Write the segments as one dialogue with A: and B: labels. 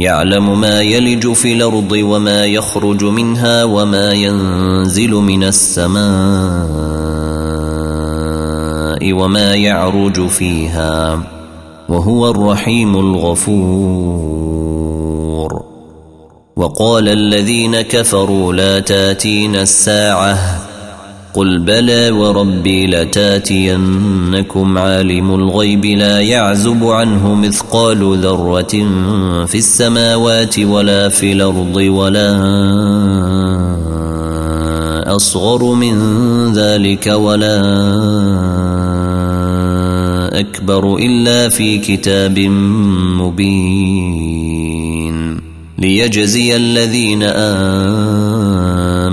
A: يعلم ما يلج في الأرض وما يخرج منها وما ينزل من السماء وما يعرج فيها وهو الرحيم الغفور. وقال الذين كفروا لا تاتين الساعة قل بلى وربي لتاتينكم عالم الغيب لا يعزب عنه مثقال ذره في السماوات ولا في الأرض ولا اصغر من ذلك ولا اكبر الا في كتاب مبين ليجزي الذين امنوا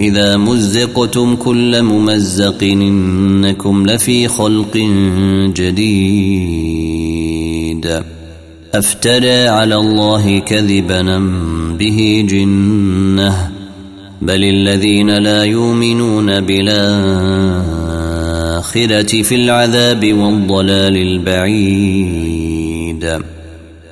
A: إذا مزقتم كل ممزق إنكم لفي خلق جديد. أفترى على الله كذبا به جنة؟ بل الذين لا يؤمنون بالآخرة في العذاب والضلال البعيد.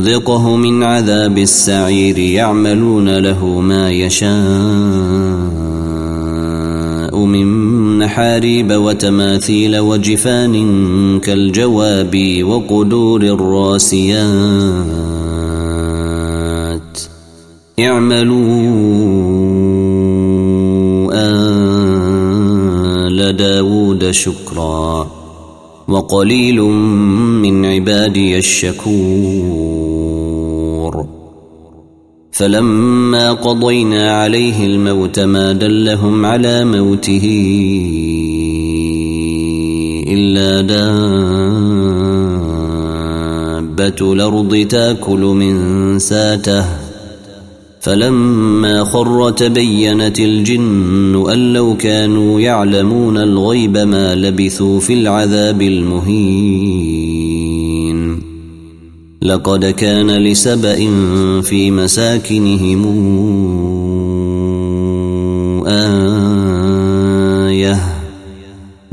A: نذقه من عذاب السعير يعملون له ما يشاء من محاريب وتماثيل وجفان كالجواب وقدور الراسيات. اعملوا آل داود شكرا. وقليل من عبادي الشكور. فلما قضينا عليه الموت ما دلهم على موته إلا دابة الأرض تأكل من ساته. فلما خر تبينت الجن أن لو كانوا يعلمون الغيب ما لبثوا في العذاب المهين. لقد كان لسبأ في مساكنهم آية.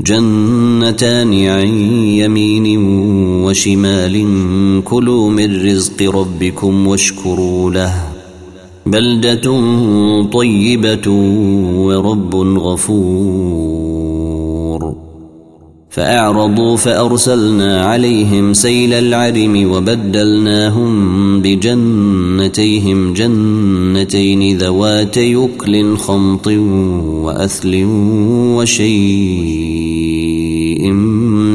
A: جنتان عن يمين وشمال كلوا من رزق ربكم واشكروا له. بلدة طيبة ورب غفور. فأعرضوا فأرسلنا عليهم سيل العرم وبدلناهم بجنتيهم جنتين ذوات يكل خمط وأثل وشيء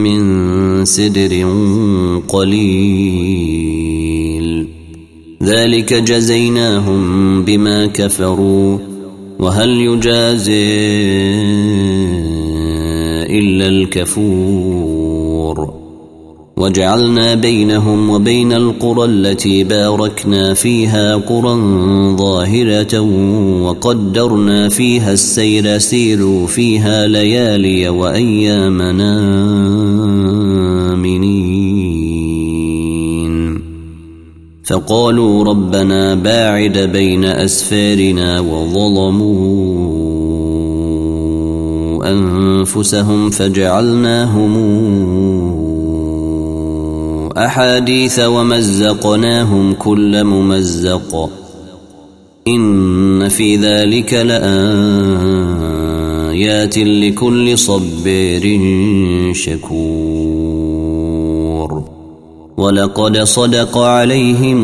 A: من سدر قليل. ذلك جزيناهم بما كفروا. وهل يجازي إلا الكفور. وجعلنا بينهم وبين القرى التي باركنا فيها قرى ظاهرة وقدرنا فيها السير سيروا فيها ليالي وأيامنا فقالوا ربنا باعد بين أسفارنا وظلموا أنفسهم فجعلناهم أحاديث ومزقناهم كل ممزق. إن في ذلك لآيات لكل صبير شكور. ولقد صدق عليهم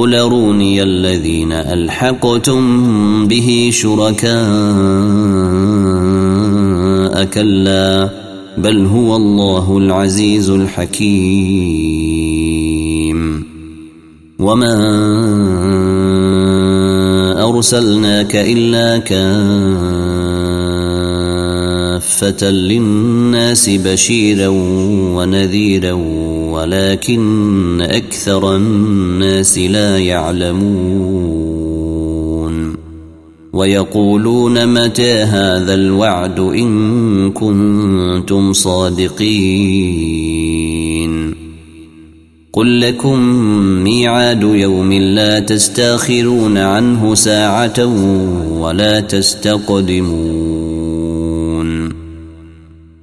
A: قل أروني الذين ألحقتم به شركاء كلا بل هو الله العزيز الحكيم. وما أرسلناك إلا كافة للناس بشيرا ونذيرا ولكن أكثر الناس لا يعلمون. ويقولون متى هذا الوعد إن كنتم صادقين. قل لكم ميعاد يوم لا تستأخرون عنه ساعة ولا تستقدمون.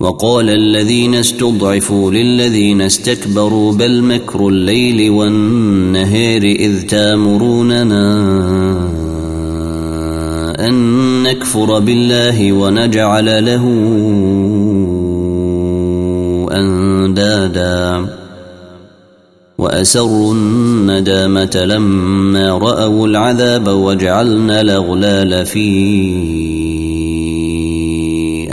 A: وقال الذين استضعفوا للذين استكبروا بل مكر الليل والنهار إذ تامروننا أن نكفر بالله ونجعل له أندادا. وأسروا الندامة لما رأوا العذاب وجعلنا الأغلال في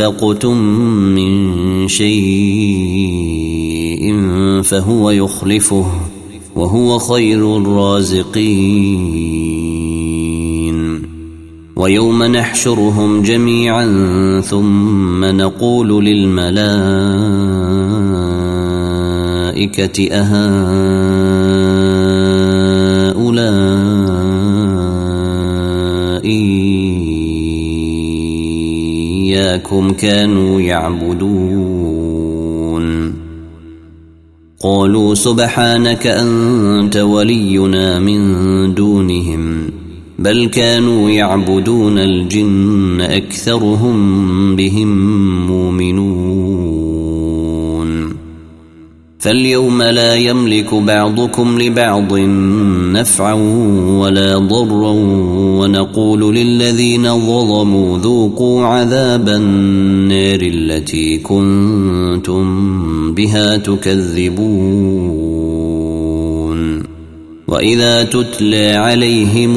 A: أنفقتم من شيء فهو يخلفه وهو خير الرازقين ويوم نحشرهم جميعا ثم نقول للملائكة أهؤلاء إياكم كانوا يعبدون. قالوا سبحانك أنت ولينا من دونهم بل كانوا يعبدون الجن أكثرهم بهم مؤمنون. فاليوم لا يملك بعضكم لبعض نفعا ولا ضرا ونقول للذين ظلموا ذوقوا عذاب النار التي كنتم بها تكذبون. وإذا تتلى عليهم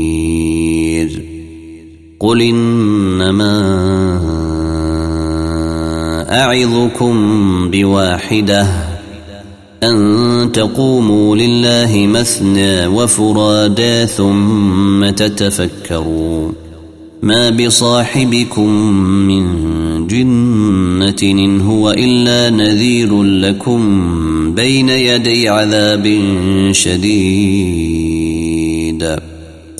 A: قل إنما أعظكم بواحدة أن تقوموا لله مثنى وفرادا ثم تتفكروا ما بصاحبكم من جنة إن هو إلا نذير لكم بين يدي عذاب شديد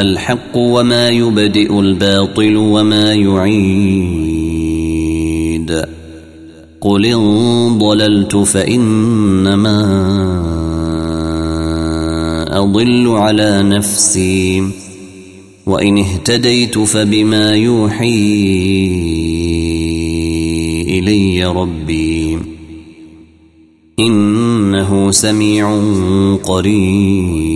A: الحق وما يبدئ الباطل وما يعيد. قل إن ضللت فإنما أضل على نفسي. وإن اهتديت فبما يوحي إلي ربي. إنه سميع قريب.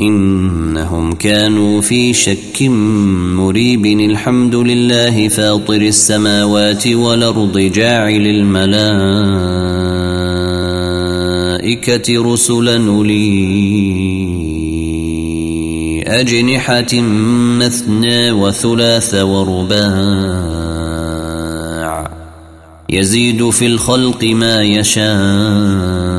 A: إنهم كانوا في شك مريب. الحمد لله فاطر السماوات والأرض جاعل الملائكة رسلا نولي أجنحة مثنى وثلاث ورباع. يزيد في الخلق ما يشاء.